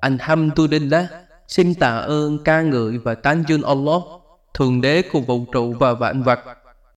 Alhamdulillah, xin tạ ơn ca ngợi và tán dương Allah, Thượng Đế của vũ trụ và vạn vật.